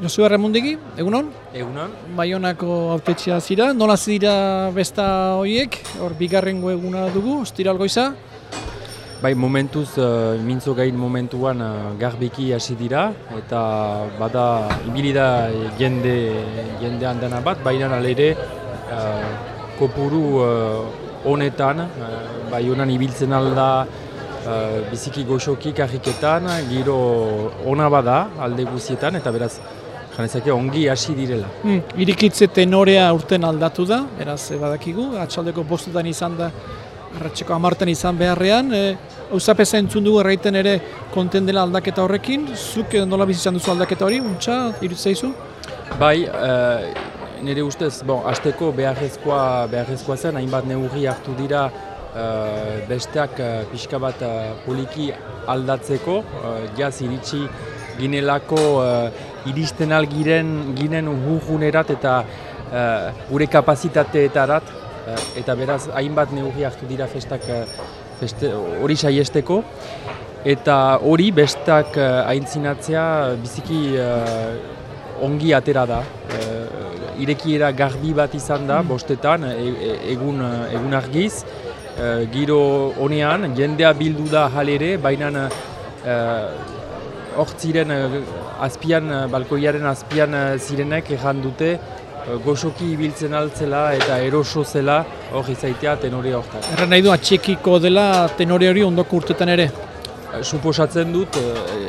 Josu Erramundegi, egunon? Egunon. Baionako autetxea zira, nola zira besta horiek, hor bigarrengo eguna dugu, ostiral goiza? Bai, momentuz, uh, mintzo gain momentuan uh, garbiki hasi dira, eta bada, ibili da jende, jende handana bat, baina alere uh, kopuru honetan, uh, bai honan ibiltzen alda, uh, biziki goxoki karriketan, giro ona bada alde guzietan, eta beraz, janezake ongi hasi direla. Hmm, irikitze tenorea urten aldatu da, beraz e, badakigu, atxaldeko bostutan izan da, arratxeko amartan izan beharrean, e, Eusapesa entzun dugu erraiten ere konten dela aldaketa horrekin, zuk nola bizizan duzu aldaketa hori, untxa, irutzaizu? Bai, e, nire ustez, bon, azteko beharrezkoa, beharrezkoa zen, hainbat neurri hartu dira e, besteak e, pixka bat e, poliki aldatzeko, e, jaz iritsi ginelako iristen algiren ginen urgunerat eta uh, gure kapazitateetarat uh, eta beraz hainbat neurri hartu dira festak uh, hori saiesteko eta hori bestak uh, aintzinatzea biziki ongi atera da. Uh, irekiera garbi bat izan da, mm. bostetan, e, e, egun, egun argiz. giro honean, jendea bildu da halere, baina hor ziren uh, azpian, uh, balkoiaren azpian uh, zirenek erran dute goxoki ibiltzen altzela eta eroso zela hor izaitea tenore hortan. Erran nahi du atxekiko dela tenore hori ondoko urtetan ere? Suposatzen dut,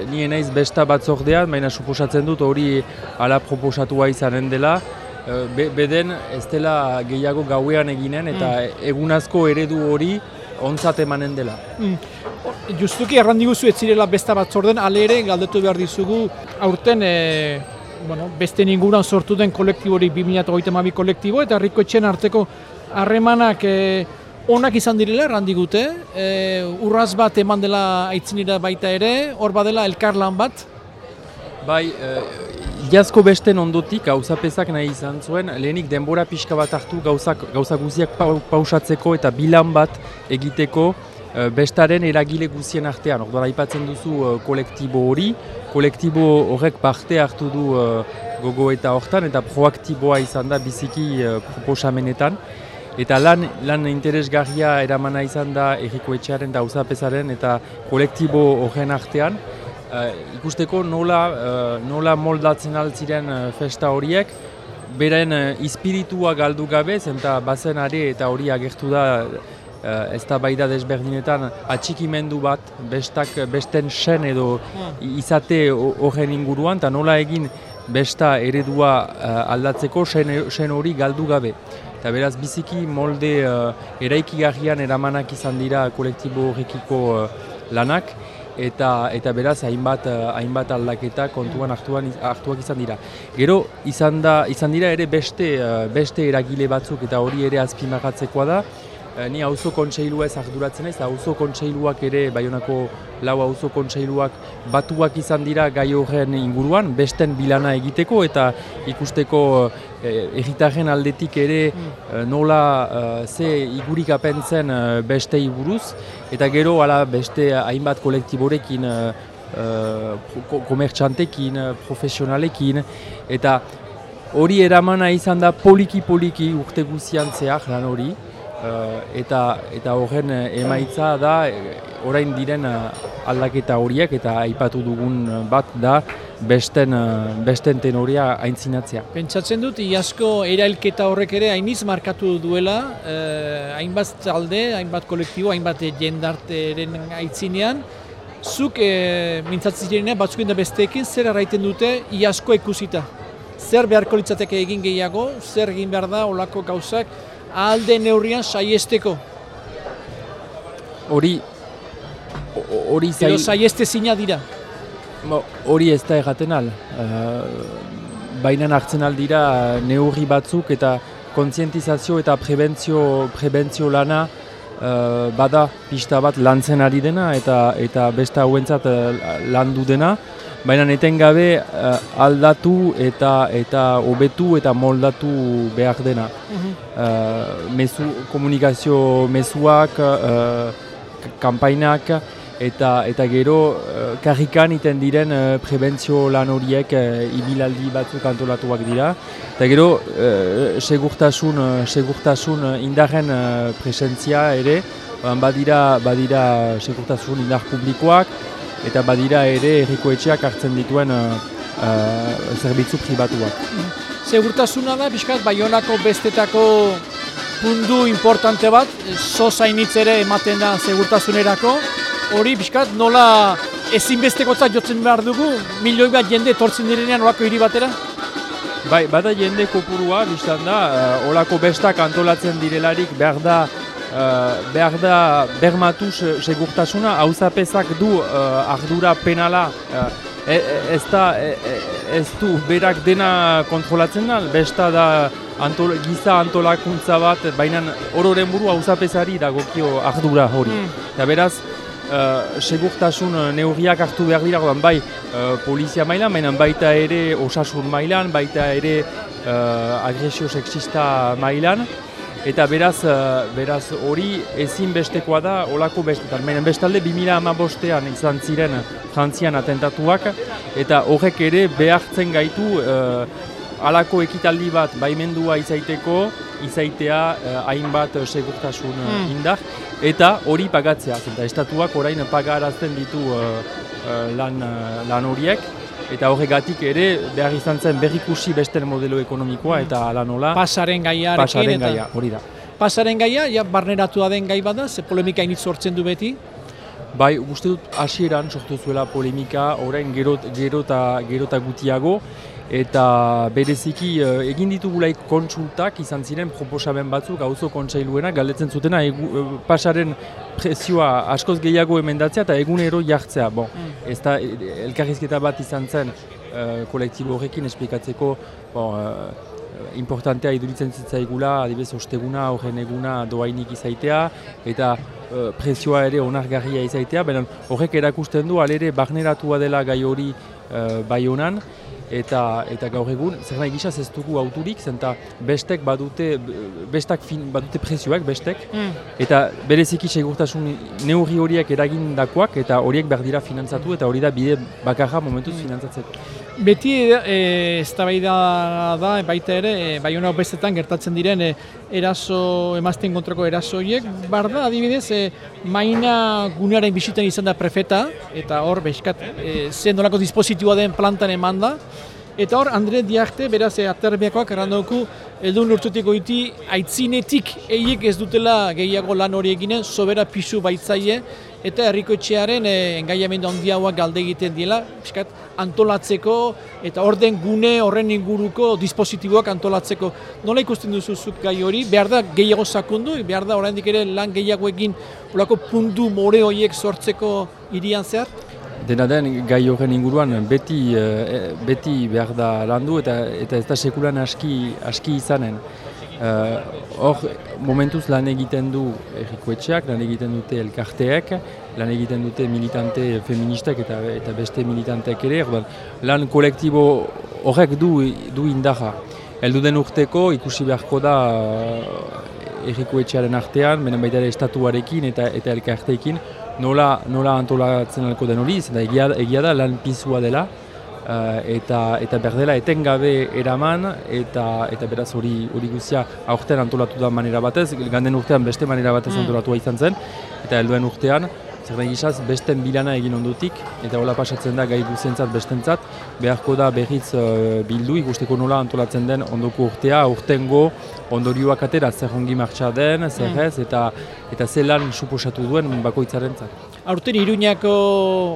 nien naiz besta batzordean, baina suposatzen dut hori ala proposatua izanen dela. Be, beden ez dela gehiago gauean eginen eta mm. egunazko eredu hori ontzat emanen dela. Mm. Justuki errandiguzu ez zirela besta bat zorden, ale ere galdetu behar dizugu aurten e, bueno, beste ninguran sortu den kolektibori 2008 kolektibo eta herriko etxen arteko harremanak e, onak izan direla errandigute, e, urraz bat eman dela aitzinira baita ere, hor badela elkarlan bat? Bai, e, Iazko besten ondotik gauzapezak nahi izan zuen, lehenik denbora pixka bat hartu gauzak, gauza guziak pausatzeko eta bilan bat egiteko uh, bestaren eragile guzien artean. Orduan aipatzen duzu uh, kolektibo hori, kolektibo horrek parte hartu du uh, gogo eta hortan eta proaktiboa izan da biziki proposamenetan. Eta lan, lan interesgarria eramana izan da erriko etxearen uzapezaren eta kolektibo horren artean. Uh, ikusteko nola, uh, nola moldatzen altziren uh, festa horiek, beren uh, ispiritua galdu gabe, zenta bazen are eta hori agertu da uh, ez da baida desberdinetan atxikimendu bat bestak, besten sen edo hmm. izate horren inguruan, eta nola egin besta eredua uh, aldatzeko sen hori galdu gabe. Eta beraz biziki molde uh, eraikigarrian eramanak izan dira kolektibo horrekiko lanak, eta eta beraz hainbat uh, hainbat aldaketa kontuan hartuan hartuak izan dira. Gero izan da izan dira ere beste uh, beste eragile batzuk eta hori ere azpimarratzekoa da. Eh, ni auzo kontseilua ez arduratzen ez, auzo kontseiluak ere, baionako lau auzo kontseiluak batuak izan dira gai horren inguruan, besten bilana egiteko eta ikusteko eh, aldetik ere mm. eh, nola eh, ze igurik apentzen eh, beste iburuz, eta gero ala beste hainbat kolektiborekin eh, komertxantekin, profesionalekin, eta hori eramana izan da poliki-poliki urte guzian zehar lan hori, Uh, eta eta horren eh, emaitza da eh, orain diren aldaketa horiek eta aipatu dugun bat da besten besten tenoria aintzinatzea. Pentsatzen dut iazko erailketa horrek ere hainiz markatu duela eh, hainbat talde, hainbat kolektibo, hainbat jendarteren aitzinean zuk eh, mintzatzen zirenean batzukin da besteekin zer arraiten dute iazko ikusita. Zer beharko litzateke egin gehiago, zer egin behar da olako gauzak, alde neurrian saiesteko. Hori hori zail... saieste zina dira. Hori ez da erraten al. Uh, Baina hartzen aldira neurri batzuk eta kontzientizazio eta prebentzio, prebentzio lana uh, bada pista bat lantzen ari dena eta eta beste hauentzat uh, landu dena. Baina neten gabe uh, aldatu eta eta hobetu eta moldatu behar dena. Uh mezu, komunikazio mezuak, uh, kampainak eta eta gero uh, karrikan iten diren uh, prebentzio lan horiek uh, ibilaldi batzuk antolatuak dira. Eta gero uh, segurtasun, uh, segurtasun indarren uh, presentzia ere, badira, badira segurtasun indar publikoak, eta badira ere errikoetxeak hartzen dituen uh, uh, zerbitzu pribatuak. Segurtasuna da, bizkat, Baionako bestetako pundu importante bat, zozainitz ere ematen da segurtasunerako, hori bizkat nola ezinbesteko jotzen behar dugu, milioi bat jende etortzen direnean olako hiri batera? Bai, bada jende kopurua, biztan da, uh, olako bestak antolatzen direlarik behar da, uh, behar da bermatuz segurtasuna, hau du uh, ardura penala, uh, ez da, ez du berak dena kontrolatzen da, besta da antol, giza antolakuntza bat, baina ororen buru hau da gokio ardura hori. Mm. Eta beraz, uh, segurtasun neurriak hartu behar dira, bai uh, polizia mailan, baina baita ere osasun mailan, baita ere uh, agresio sexista mailan. Eta beraz, beraz hori ezin bestekoa da olako bestetan. Baina bestalde 2008an izan ziren frantzian atentatuak eta horrek ere behartzen gaitu uh, alako ekitaldi bat baimendua izaiteko, izaitea hainbat segurtasun uh, indar eta hori pagatzea, eta estatuak orain pagarazten ditu uh, lan, lan horiek, eta horregatik ere behar izan zen berrikusi beste modelo ekonomikoa eta lan hola pasaren gaiarekin pasaren gaia, hori da. Pasaren gaia, ja, barneratu den gai bada, ze polemika initz sortzen du beti? Bai, uste dut hasieran sortu zuela polemika, orain gerot, gerota, gerota gutiago, eta bereziki uh, egin ditugulaik kontsultak izan ziren proposamen batzuk auzo kontseiluena galdetzen zutena egu, uh, pasaren presioa askoz gehiago emendatzea eta egunero jartzea. Bon, mm. Ez da elkarrizketa bat izan zen uh, kolektibo horrekin esplikatzeko bon, uh, importantea iduritzen zitzaigula, adibes osteguna, horren eguna doainik izaitea, eta uh, presioa ere onargarria izaitea, horrek erakusten du, alere barneratua dela gai hori uh, bai honan, eta eta gaur egun zer nahi gisa ez dugu auturik zenta bestek badute bestak fin badute prezioak bestek mm. eta bereziki segurtasun neurri horiek eragindakoak eta horiek behar dira finantzatu eta hori da bide bakarra momentuz mm. finantzatzeko Beti e, ez da da, baita ere, e, bai hona bestetan gertatzen diren e, eraso, emazten kontrako erasoiek, bar da, adibidez, e, maina gunearen bisiten izan da prefeta, eta hor, behizkat, e, zen dolako dispositiua den plantan eman da, Eta hor, Andre Diarte, beraz, e, aterbiakoak errandoku, eldun lurtutik oiti, aitzinetik eiek ez dutela gehiago lan hori eginen, sobera pisu baitzaie, eta herriko etxearen e, engaiamendu handiagoak galde egiten diela, piskat, antolatzeko, eta orden gune horren inguruko dispositiboak antolatzeko. Nola ikusten duzuzuk gai hori, behar da gehiago sakundu, behar da oraindik ere lan gehiago egin, ulako puntu more horiek sortzeko irian zehar? Dena den, gai horren inguruan beti, uh, beti behar da landu eta eta ez da sekulan aski, aski izanen. Eh, hor, momentuz lan egiten du errikoetxeak, lan egiten dute elkarteek, lan egiten dute militante feministak eta eta beste militanteak ere, ordan, lan kolektibo horrek du, du indaja. Eldu den urteko ikusi beharko da uh, errikoetxearen artean, benen baita estatuarekin eta eta elkarteekin, nola, nola antolatzen alko den hori, zenta egia, egia da lan pizua dela, uh, eta, eta berdela etengabe eraman, eta, eta beraz hori hori guzia aurten antolatu da manera batez, ganden urtean beste manera batez mm. antolatua izan zen, eta helduen urtean, zer da gizaz, besten bilana egin ondutik, eta hola pasatzen da gai guzientzat bestentzat, beharko da berriz uh, bildu, ikusteko nola antolatzen den ondoko urtea, urtengo ondorioak atera zer hongi martxa den, zer mm. ez, eta, eta zelan suposatu duen bakoitzaren zat. Aurten Iruñako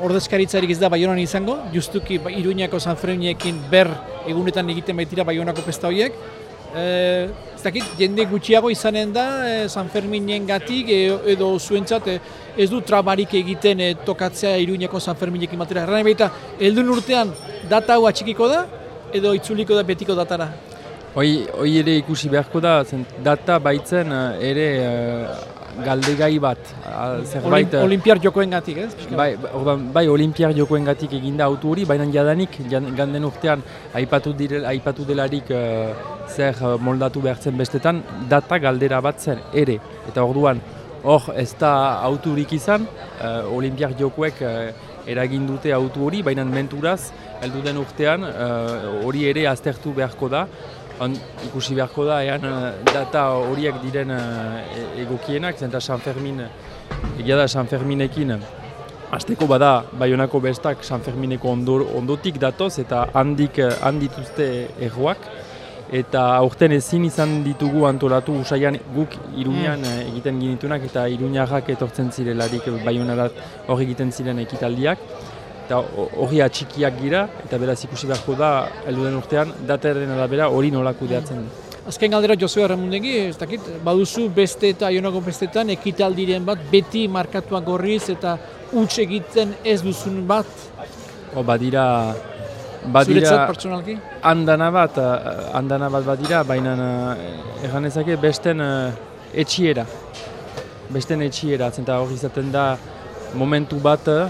ordezkaritzarik ez da Baionan izango, justuki Iruñako Sanfreniekin ber egunetan egiten baitira Baionako pesta horiek, Eh, ez dakit, jende gutxiago izanen da e, San Ferminen gatik e, edo zuentzat e, ez du trabarik egiten e, tokatzea Iruñeko San Ferminekin batera. Erran baita, eldun urtean data hau atxikiko da edo itzuliko da betiko datara? Hoi, hoi ere ikusi beharko da, zen data baitzen ere galdegai bat. Zerbait, Olim, olimpiar jokoen gatik, ez? Bai, ordan, bai, olimpiar jokoen gatik eginda autu hori, baina jadanik, ganden urtean, aipatu, direl, aipatu delarik uh, zer moldatu behartzen bestetan, data galdera bat zen, ere. Eta orduan, Hor, ez da auturik izan, uh, Olimpiak jokoek uh, eragin dute autu hori, baina menturaz, heldu den urtean, hori ere aztertu beharko da. Han, ikusi beharko da, ean data horiek diren uh, egokienak, zenta San Fermin, egia da San Ferminekin, Azteko bada, Bayonako bestak San Fermineko ondotik datoz eta handik handituzte erroak. Eta aurten ezin izan ditugu antolatu usaian guk Iruñan mm. Eh, egiten ginitunak eta Iruñarrak etortzen zirelarik Baionarat hor egiten ziren ekitaldiak eta hori atxikiak gira eta beraz ikusi beharko da helduden urtean dataren arabera hori nolako deatzen mm. Azken galdera Josue Arramundegi, ez dakit, baduzu beste eta Ionako bestetan ekitaldiren bat beti markatuak gorriz eta huts egiten ez duzun bat? O, badira, badira pertsonalki? Andana bat, andana bat badira, baina uh, egan ezake besten uh, etxiera. Besten etxiera, zenta hori izaten da momentu bat uh,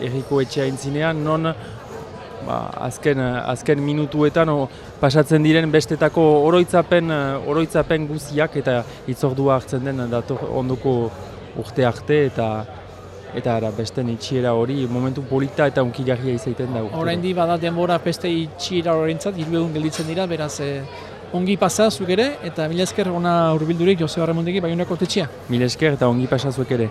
erriko etxea intzinean, non ba, azken, azken minutuetan o, pasatzen diren bestetako oroitzapen, oroitzapen guziak eta itzordua hartzen den dator ondoko urte arte eta eta ara, beste itxiera hori momentu polita eta unkigarria izaiten da. Horain di bada denbora beste itxiera horrentzat, hiru egun gelditzen dira, beraz eh, ongi pasa ere eta mila esker ona urbildurik Jose Barramondegi Baionako tetxia. Mila esker eta ongi pasa ere.